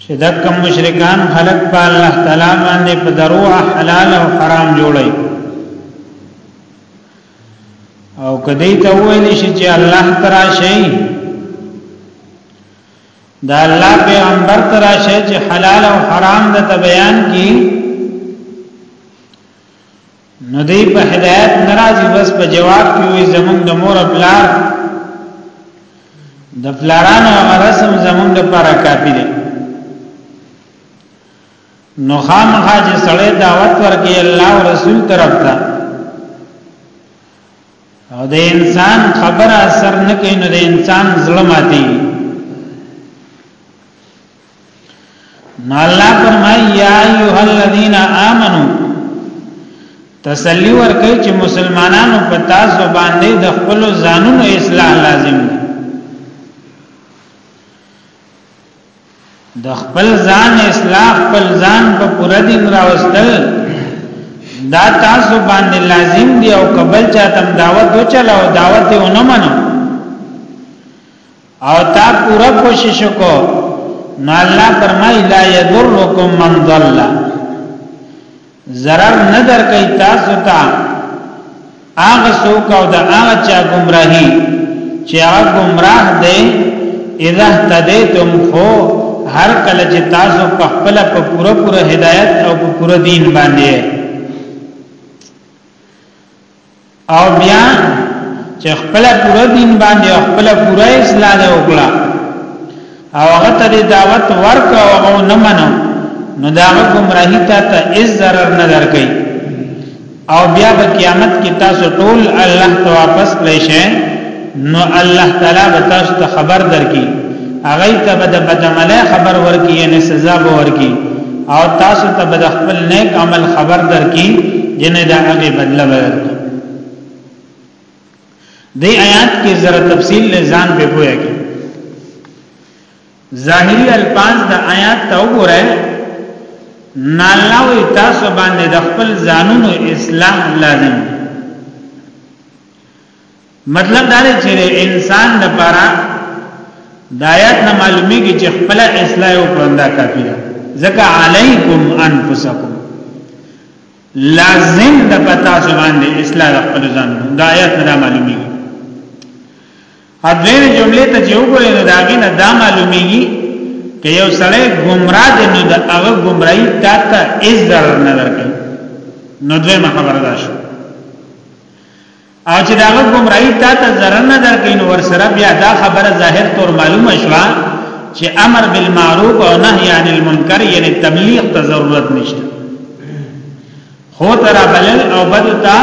چې دا کوم مشرکان خلق په الله تعالی باندې په درو حلال او حرام جوړي او کدی ته ویل شي چې الله ترا شي دا الله پیغمبر ترا شي چې حلال او حرام د بیان کی نو دی په هدایت ناراضي بس په جواب کې وي زمونږ د مور پلار د پلارانو رسم زمونږ د پاره کافي دی نو خامخا چې سړی دعوت ورکړي الله او رسول طرف ته او د انسان خبره اثر نه کوي نو د انسان ظلم آتی نو الله فرمای یا ایها الذین آمنو تسلی ورکړئ چې مسلمانانو په تاسو باندې د خپل ځانونو اصلاح لازم دی د خپل ځان اصلاح خپل ځان په پوره دین راوستل دا تاسو باندې لازم دی او قبل چاته دعوت وچلاو دعوت یې ونه منو او تا پورا کوشش کو نو الله فرمای لا یذرکم من ضل zarar نه در کوي تاسو ته هغه څوک او د هغه چا گمراهي چې هغه گمراه دی اذا تدیتم خو هر کله چې تاسو په خپل په پوره پوره هدایت او په پوره دین باندې او بیا چې خپل پوره دین باندې خپل پوره اصلاح نه وکړه او هغه ته دعوت ورک او هغه نه منو نو دا ګمراهی ته ته هیڅ ضرر نه درکې او بیا په قیامت کې تاسو ټول الله ته واپس کړئ شئ نو الله تعالی به تاسو ته خبر درکړي هغه ته به د بدعمله خبر ورکړي یعنی سزا به ورکړي او تاسو ته به خپل نیک عمل خبر درکړي جنې دا هغه بدله ورکړي دې آیات کې زره تفصیل له ځان په پوهه کې ظاهری الفاظ د آیات ته وګورئ نالاوی تاسو باندې د خپل ځانونو اسلام لازم دی مطلب دا دی چې انسان لپاره د آیات نه معلومیږي چې خپل اصلاح او پرنده کافی ده ځکه علیکم انفسکم لازم د پتا زبان دی اصلاح خپل ځان د آیات نه معلومیږي اځینې جملې ته چې وګورئ نو دا غي نه دا معلومیږي چې یو سړی گمراه دی نو د هغه گمراهی تا ته هیڅ ضرر نه درکړي نو دویمه خبره ده او چې داغه گمراهی تا ته ضرر نه درکین ور سره بیا دا خبره ظاهر تور معلومه شوه چې امر بالمعروف او نهی عن المنکر یعنی تبلیغ ته ضرورت نشته خو تر بلل او بد تا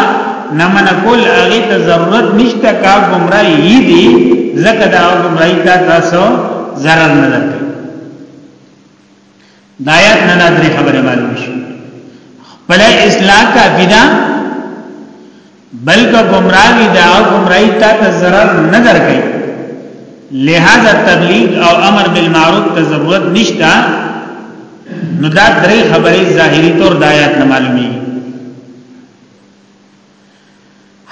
نمن کول هغه ته ضرورت نشته کا گمراهی دی زکه دا گمراهی تا تاسو ضرر نه درکې د آیات نه درې خبره معلومه شي خپل اصلاح کافی ده بلکې گمراهی دا او گمراهی تا ته zarar نه درکې لہذا تبلیغ او امر بالمعروف ته ضرورت نشته نو دا درې خبرې ظاهری طور د آیات نه معلومي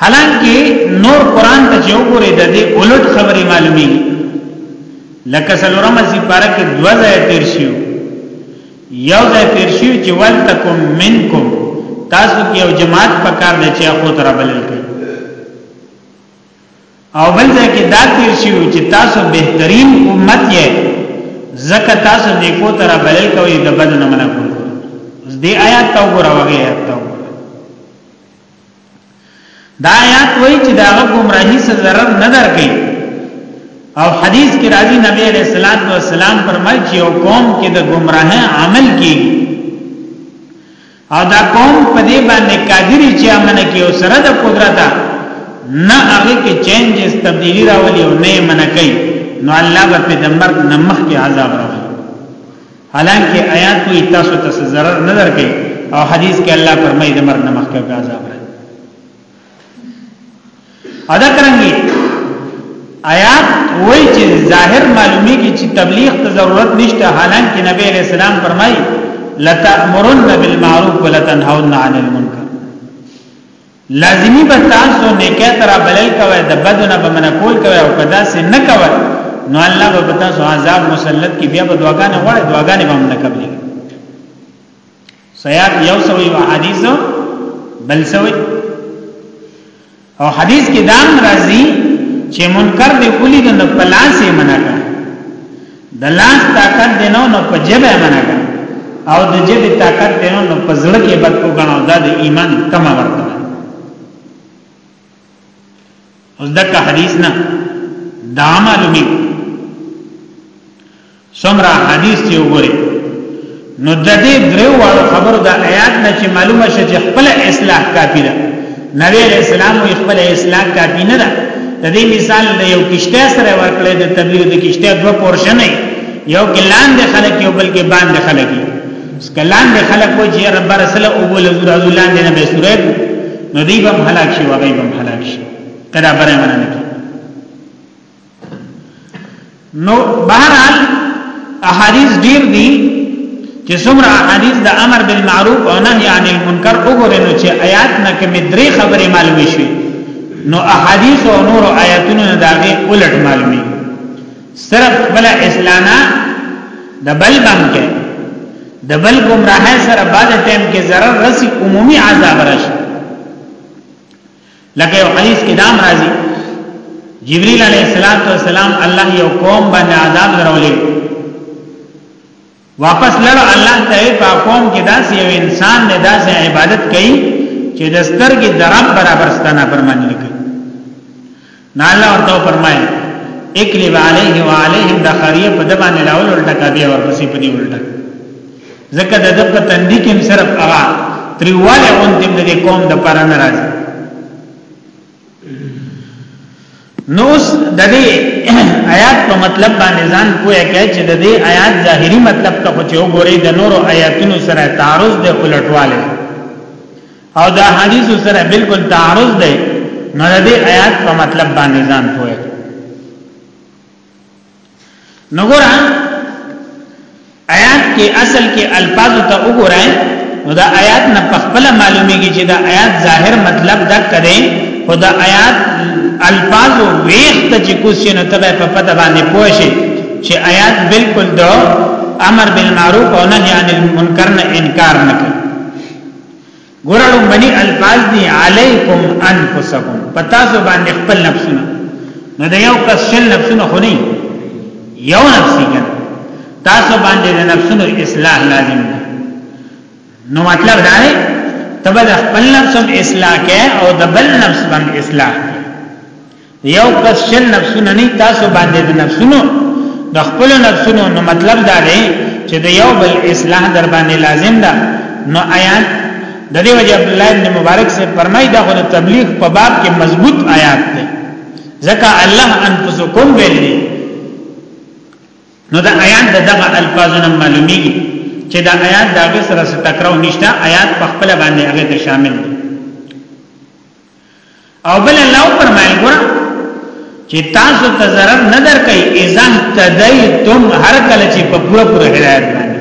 حالانکه نور قران ته چې وګورئ د دې الټ خبرې معلومي لکه سلورم سي پارا کې دو ځای تیر شي یو ځای تیر شي چې ولتکم منکم تاسو کې یو جماعت پکار دی چې اخو تر بلل کې او بل ځای کې دا تیر شي چې تاسو بهترین امت یې زکه تاسو نیکو تر بلل کوي د بد نه منع کوي اوس دې آیات ته وګوره وګه آیات ته وګوره دا آیات وایي چې دا ګمراهي څه ضرر نه درکې او حدیث کې راځي نبی علیہ الصلوۃ والسلام فرمایي چې یو قوم کې د گمراه عمل کیږي او دا قوم په دې باندې قادری چې امن کې او سره د قدرت نه هغه کې چینجز تبدیلی راولي او نه من کوي نو الله به په دمر نه مخ کې عذاب راولي حالانکه آیات کوئی تاسو ته ضرر نه درکې او حدیث کې الله فرمایي دمر نه مخ کې عذاب ادا کرنګي آیات وای چې ظاهر معلومی کی چې تبلیغ ته ضرورت نشته حالانکه نبی علیہ السلام فرمای لتأمرن بالمعروف ولتنهون عن المنکر لازمی به تاسو نیکه تر بلل کوي د بدو نه به منکول کوي او کدا سه نه کوي نو الله به تاسو عذاب مسلط کی بیا به دعاګانې غواړي دعاګانې به هم نه کوي سیات یو سوی و حدیث بل سوی او حدیث کې دام راځي چې منکر دی اولی د نو پلاس یې منکا د لاس طاقت دی نو نو په جبه منکا او د جبه طاقت دی نو نو په زړه کې بد کو غنو دا د ایمان کما ورته اوس دغه حدیث نه دا معلومی سمرا حدیث ته وګوري نو د دې درو واړو خبرو د آیات نه چې معلومه شې چې خپل اصلاح کافی ده نبی اسلام او خپل اصلاح کافی نه ده د دې مثال د یو کشته سره ورکړې د تبلیغ د کشته دوه پورشن یو کې لاندې خلک یو بل کې باندې خلک سکلان دې خلک وو چې رب رسول او بوله زور ازو لاندې نه به سورې نو دی به هلاک شي وغي به هلاک شي کدا بره منه نه نو بهرحال احادیث ډیر دي چې څومره احادیث د امر بالمعروف او نهي عن المنکر وګورئ نو چې آیات نه کې درې خبرې معلومې شي نو احادیث او نور آیاتونو داغه الټ معلومي صرف بل اسلانا د بل بم کې د بل گمراه سره بعد ټیم کې zarar رسی عمومي عذاب راشي لکه یو حدیث کې دام راځي جبريل عليه السلام الله یو قوم باندې عذاب درولې واپس لړ الله ته په قوم کې داسې یو انسان نه داسې عبادت کوي چې د سترګې درب برابر ستنه پرمانی لګي نه الله ورته فرمایي اکلب علیه و علیهم د خریه په دبان لاول الټا کا بیا ورپسې په دی الټا ځکه د دب په تندې کې صرف هغه تریواله اون دې د قوم د پر نه راځي نوس د دې آیات په مطلب باندې ځان کوی کې چې د دې آیات ظاهری مطلب ته خو چې وګورئ د نورو آیاتونو سره تعارض دی الټواله او دا حدیث سره بالکل تعارض دی نو د دې آیات په مطلب باندې ځان کوی نګور آیات کې اصل کې الفاظ ته وګورئ نو دا آیات نه پخپل معلومیږي چې دا آیات ظاهر مطلب دا کړي خدا آیات الفاظ ویخت چې کوشش نه تبه په پته باندې پوښي چې آیات بالکل دا امر بالمعروف او نهی عن المنکر نه انکار نه کوي ګورړو منی الفاظ دی علیکم انفسکم پتا سو باندې خپل نفسونه نو دا یو کس شل نفسونه خو نه یو نفسي کنه تاسو باندې د نفسونو اصلاح لازم دی نو مطلب دا دی تبه د خپل نفس هم اصلاح کې او د بل نفس باندې اصلاح یو کس شل نفسونه نه تاسو باندې د نفسونو د خپل نفسونو نو مطلب دا دی چې د یو بل اصلاح در باندې لازم ده نو آیات د دې وجه عبد الله بن مبارک سے فرمایي دا د تبلیغ په باب کې مضبوط آیات ده ځکه الله انفسکم ویل دي نو دا آیات دغه الفاظونه معلومیږي چې دا آیات دا غي سره ټکراو نشته آیات په خپل باندې هغه ته شامل دي او بل الله فرمایل ګور چې تاسو ته ضرر نه درکې اذن تدایتم هر کله چې په پوره پوره هدایت باندې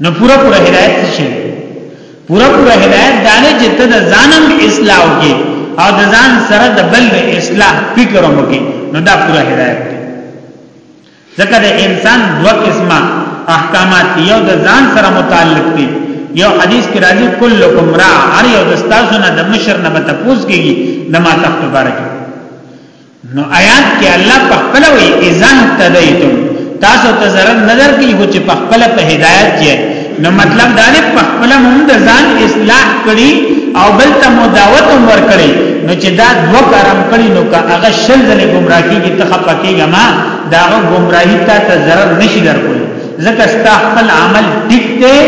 نو پوره پوره هدایت شي پوره پوره هدایت دانه چې ته د ځانم اصلاح وکې او د ځان سره د بل اصلاح فکر وکې نو دا پوره هدایت ځکه د انسان دوه قسمه احکامات یو د ځان سره متعلق دي یو حدیث کې راځي کلکم را هر یو د تاسو نه د مشر نه به تاسو کېږي د ما تخت بارک نو آیات کې الله په خپل وی اذن تدیتم تاسو ته zarar نظر کې هو چې په خپل په هدایت یې نو مطلب دا نه په خپل هم د ځان اصلاح کړي او بل ته مداوت هم ور کړي نو چې دا دوه کارم کړي نو که هغه شل ځله گمراه کیږي ته خپه کیږي ما دا گمراهی ته ته ضرر نشي درکول ځکه ستا خپل عمل ټیک دی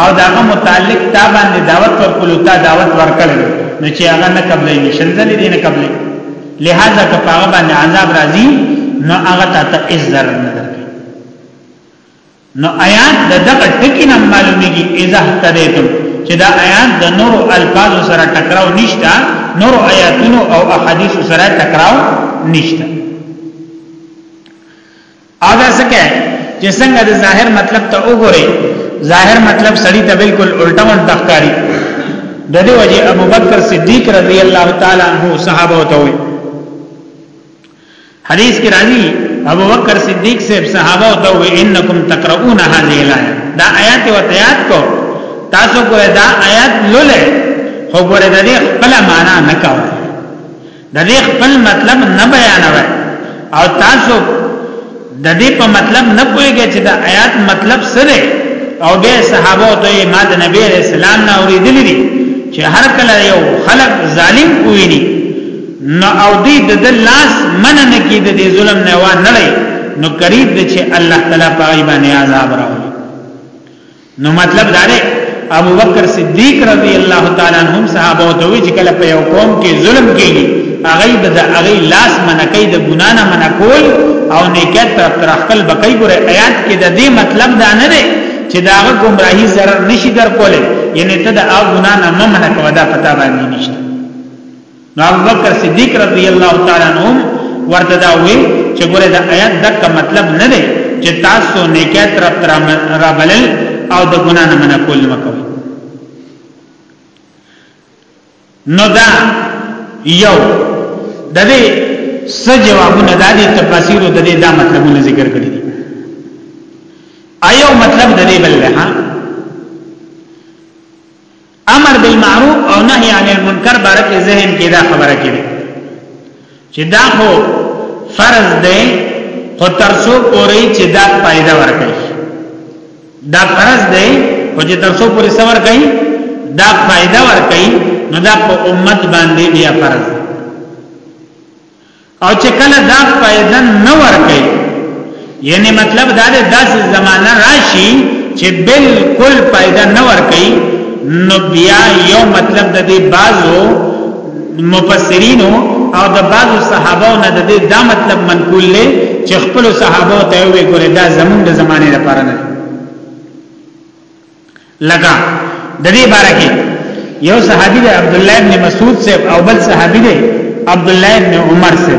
او دا متعلق تا باندې دعوت ورکول تا دعوت ورکړي نو چې هغه نه قبلې نشل ځلې دي نه قبلې لہذا که هغه باندې عذاب راځي نو هغه ته ته عزت نه نو آیات د دغه ټکی نه معلومیږي اذا اهتدیتم چې دا آیات د نورو الفاظو سره ټکراو نشته نورو آیاتونو او احادیثو سره ټکراو نشته او دا څه کوي چې څنګه د ظاهر مطلب ته وګوري ظاهر مطلب سړی ته بالکل الټا ون تخکاری د دې وجه ابو بکر صدیق رضی الله تعالی عنہ صحابه ته وي حدیث کې راځي ابو بکر صدیق صاحب صحابه او ته انکم تقرؤون هذه الايه دا آیات او تیات کو تاسو ګره دا آیات لولې خو ګره د دې خپل معنا نه کاوه د دې خپل مطلب نه بیانوي او تاسو د دې په مطلب نه پوهیږي چې دا آیات مطلب څه دی او به صحابه ته ما د نبی رسول الله نه اوریدلې دي چې هر کله یو خلق ظالم کوي دي نو او دې د لاس من نه کې د ظلم نه و نه لای نو قریب دي چې الله تعالی په ایمان عذاب راوړي نو مطلب دا دی ابو بکر صدیق رضی الله تعالی عنهم صحابه او دوی چې کله په یو قوم کې ظلم کیږي هغه به د هغه لاس منکې د ګنا نه منکول او نیکت طرف تر خپل بقای ګره آیات کې د دې مطلب دا نه دی چې دا هغه گمراهي zarar نشي در کوله یعنی ته د هغه ګنا نه منکو دا پتا باندې نشته نو ابو بکر صدیق رضی الله تعالی عنہ ورته دا وی چې ګوره دا آیات دک مطلب نه دی چې تاسو نیکه تر تر را بلل او د ګنا نه منع کول مکو نو دا یو د دې س جوابونه د دې تفاسیر د دې دا مطلبونه ذکر کړی دي ایو مطلب د دې بل له امر بالمعروف او نهي عن المنکر باره کې ذهن کې دا خبره کړي چې دا خو فرض دی خو تر څو پورې چې دا فائدہ ورکړي دا فرض دی خو چې تر څو پورې صبر کوي دا فائدہ ورکړي نو دا په امت باندې بیا فرض دی او چې کله دا فائدہ نه ورکړي یعنی مطلب دا دی داسې زمانہ راشي چې بالکل فائدہ نه ورکړي نو بیا یو مطلب د دې بعضو مفسرین او د بعضو صحابه نه د دې دا مطلب منقول لې چې خپل صحابه ته وی ګوره دا زمونږ د زمانه لپاره نه لگا د دې باره کې یو صحابي دی عبد الله ابن مسعود سے او بل صحابي دی عبد الله ابن عمر سے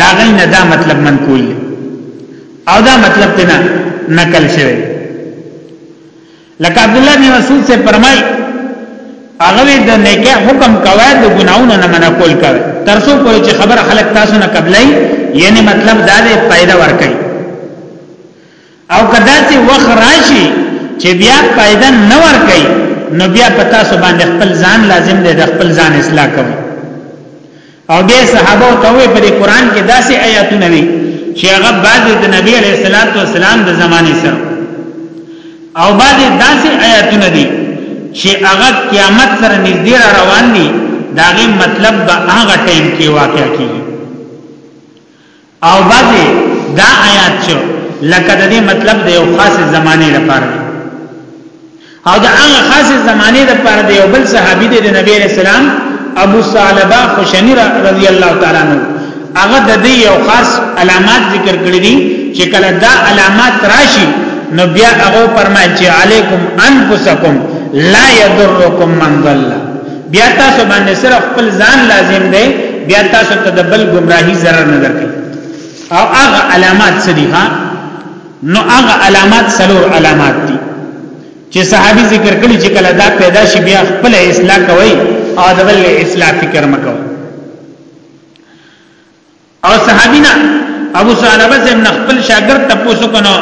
دا غي نه دا مطلب منقول او دا مطلب تینا نقل شوی لکه عبد الله ابن مسعود سے فرمای هغه د نیکه حکم کوي د ګناونو نه منع کول کوي ترسو پوری چې خبر خلک تاسو نه قبلای یعنی مطلب دا دی پیدا ور کوي او کدا سي وخت راشي چې بیا فائدہ نه ور کوي نو بیا پتا سو باندې خپل ځان لازم دی د خپل ځان اصلاح کوي او بیا صحابه او توې په قرآن کې داسې آیاتونه وي چې هغه بعد د نبی عليه الصلاه والسلام د زمانه سره او بعد داسې آیاتونه دي چې هغه قیامت سره نږدې را روان دي داغه مطلب به هغه ټیم کې واقع کیږي او بعضې دا آیات چې لکه د دې مطلب د یو خاصې زمانې لپاره دی او د هغه خاصې زمانې لپاره دی یو بل صحابي دی د نبی رسول الله ابو ثعلبه خوشنی رضی الله تعالی عنہ هغه د دې یو خاص علامات ذکر کړی دي چې کله دا علامات راشي نو بیا هغه فرمایي چې علیکم انفسکم لا یضرکم من ضل بیا تاسو باندې صرف خپل ځان لازم دی بیا تاسو ته د بل گمراهی zarar نه درکې او هغه علامات سړي ها نو هغه علامات سلور علامات دي چې صحابي ذکر کړي چې کله دا پیدا شي بیا خپل اصلاح کوي او د بل اصلاح فکر مکو او صحابینا ابو ثعلبه زم خپل شاګرد ته پوښتنه کنو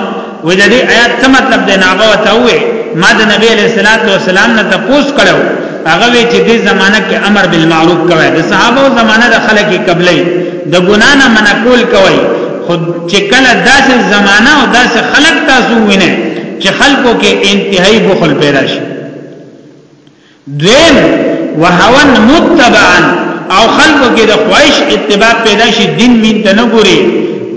وې د دې آیات څه مطلب دی ناغه وته وې ما د نبی علیہ الصلوۃ والسلام نه تپوس کړو هغه وی چې د زمانہ کې امر بالمعروف کوي د صحابه زمانہ د خلک قبلې د ګنا نه منع کول کوي خود چې کله داسې زمانہ او داسې خلک تاسو وینئ چې خلکو کې انتهایی بخل پیدا شي دویم وهوا متبعا او خلکو کې د خواهش اتباع پیدا شي دین مين ته نه ګوري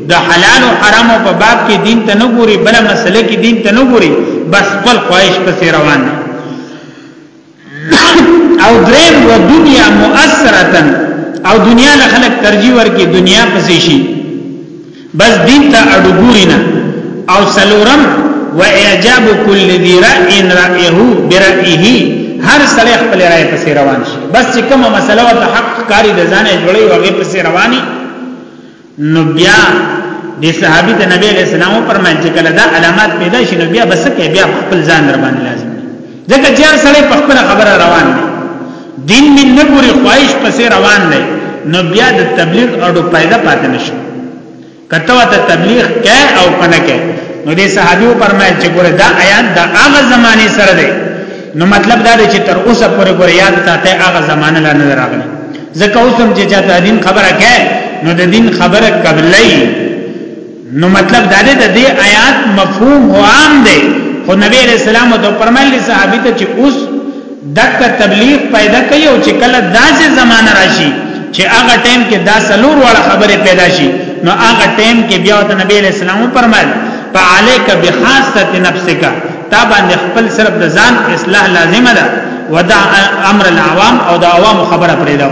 د حلال او حرام په باب کې دین ته نه ګوري بل مسله کې دین ته نه ګوري بس خپل خواهش پسې روان دي او دریم و دنیا مؤثرتن او دنیا له خلک ترجیح ورکړي دنیا پسې شي بس دین ته اډوګوري نه او سلورم و اعجاب کل ذی رأی رأیه برأیه هر سړی خپل رائے پسې روان شي بس چې کومه مسله او حق کاری د ځانه جوړي او هغه پسې رواني نو بیا د صحابي د نبی علیہ السلام پر منځ کله دا علامات پیدا شي نو بیا بس کې بیا خپل ځان ور باندې لازم ځکه چې هر سړی په خپل خبره روان دی دین من نه پوری خواهش پسې روان دی نو بیا د تبلیغ اډو پیدا پاتې نشي کته ته تبلیغ کې او کنه کې نو دې صحابیو فرمایل چې ګوره دا آیات د هغه زمانه سره دی نو مطلب دا دی چې تر اوسه پورې ګوره یاد ساته هغه زمانه لا نه راغلی ځکه اوس هم چې چاته دین خبره کې نو د دین خبره قبلې نو مطلب دا دی د دې آیات مفهوم هو عام دی خو نبی علیہ السلام ته پرمایلی صحابي ته چې اوس دک تبلیغ پیدا کوي او چې کله داسې زمانہ راشي چې هغه ټیم کې دا سلور وړه خبره پیدا شي نو هغه ټیم کې بیا ته نبی علیہ السلام پرمایل فعليك بخاصه نفسك تا باندې خپل صرف د ځان اصلاح لازمه ده ودع امر العوام او د عوام خبره پرې ده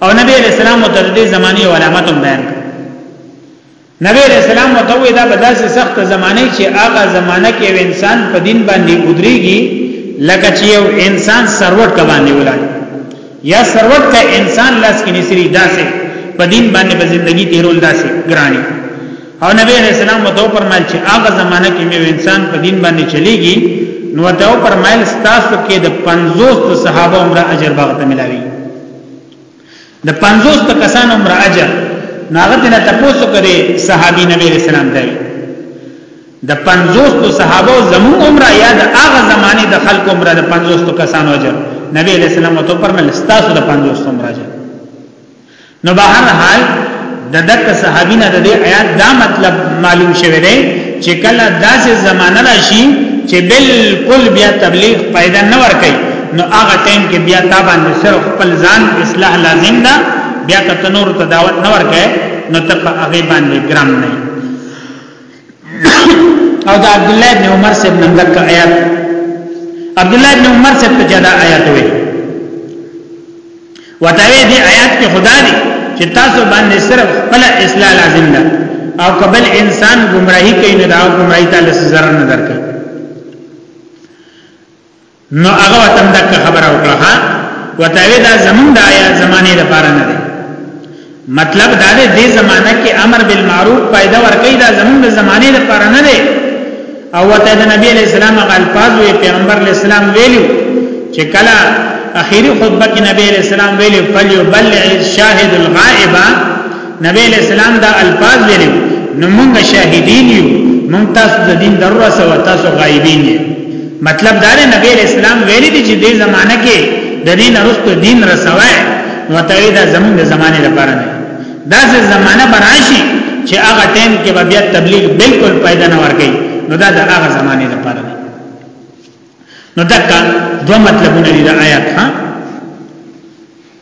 او نبی علیہ السلام ته د دې زماني علامت هم بیان کړ نبی علیہ السلام ته وی دا بداسه سخت زمانه چې هغه زمانہ کې یو انسان په دین باندې ودرېږي لکه چې یو انسان سروټ کا باندې ولاړ یا سروټ کا انسان لاس کې نسری داسې په دین باندې په ژوندۍ تیرول داسې ګرانی او نبی علیہ السلام ته فرمایل چې هغه زمانہ کې یو انسان په دین باندې چلیږي نو ته فرمایل ستاسو کې د 50 صحابه عمره اجر باغ ته ملاوي د 50 ته کسانو مر اجر ناغت نه تاسو کړي صحابي نبی رسول الله دی د 50 تو صحابه زمو عمره یا د هغه زمانه د خلق عمره د 50 تو کسانو اجر نبی رسول الله تو پر مل استاسو د 50 عمره اجر نو بهر حال د دک صحابین د دې آیات دا مطلب معلوم شوه دی چې کله داسې زمانہ راشي چې بالکل بیا تبلیغ پیدا نه ور کوي نو هغه ټیم کې بیا تا باندې صرف خپل ځان اصلاح لازم ده بیا کته نور ته دعوت نه ور کوي نو ته په هغه باندې ګرام نه او دا عبد الله بن عمر سے نن دک آیات عبد الله بن عمر سے ته جدا آیات وایي ورته وی دی آیات کې خدا دی چې تاسو باندې صرف خپل اصلاح لازم ده او قبل انسان گمراهی کوي نه دا گمراهی ته لس zarar نه درکې نو هغه وتم دک خبره وکړه وتاوی دا زمون د آیات زمانه لپاره نه دی مطلب دا دی دې زمانہ کې امر بالمعروف پیدا ورکړي دا زمونږ د زمانه لپاره نه دی او وته د نبی علی السلام غلفاظ وی پیغمبر علی السلام ویلو چې کله اخیری خطبه کې نبی علی السلام ویلو فلیبلغ الشاهد الغائب نبی علی السلام دا الفاظ ویلو نو موږ شاهدین یو موږ تاسو د دین دروسه او تاسو غایبین یو مطلب دا دی نبی علیہ السلام ویلی دی چې دې زمانہ کې د دین رست دین رسوای متعیدا زمونږ د زمانه لپاره نه دا چې زمانہ براشي چې هغه ټیم کې به بیا تبلیغ بالکل پیدا نه ورګي نو دا د هغه زمانه لپاره نه نو دا دوه مطلبونه دي د آیات ها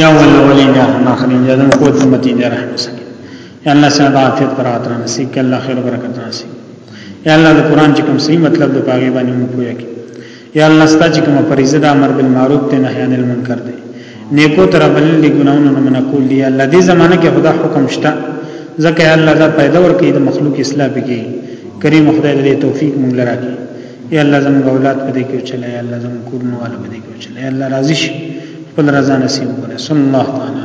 یا ولا ولی یا ما خلی یا دم قوت امتی یا رحم سکی یا الله ساده عافیت برات را نصیب ک الله خیر برکت نصیب یا الله د قران چې کوم صحیح مطلب د پاګې باندې مو پوهه کی یا الله ستا چې کوم فریضه د امر بالمعروف ته نهی عن المنکر دی نیکو تر بل دی ګناونو نه منع کول دی الله دې زمانه کې خدا حکم شته ځکه الله دا پیدا ورکړي د مخلوق اصلاح بږي کریم خدای دې توفیق مونږ لراکړي یا الله زموږ اولاد په دې کې چلای یا الله زموږ کورونه والو په دې کې چلای یا الله راضي شي خپل رضا نصیب کړي صلی الله تعالی